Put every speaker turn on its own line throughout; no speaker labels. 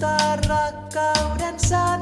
huutaa rakkauden sanomaa.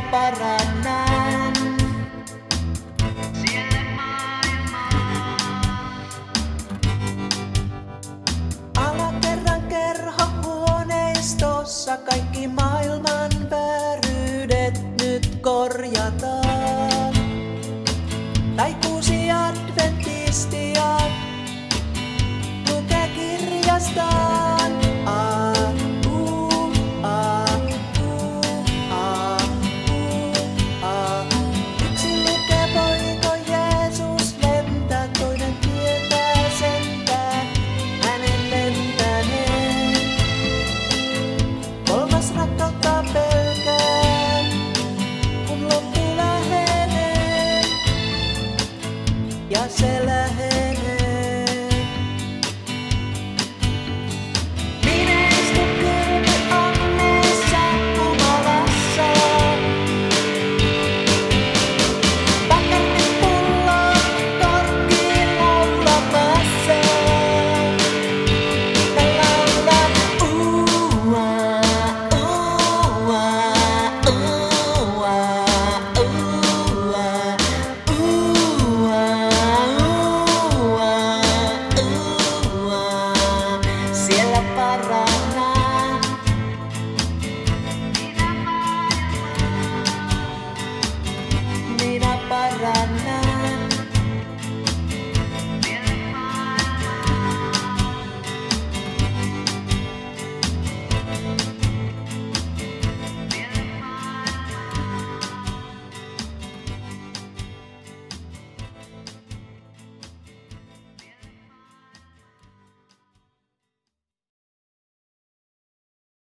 kaparanan ya sé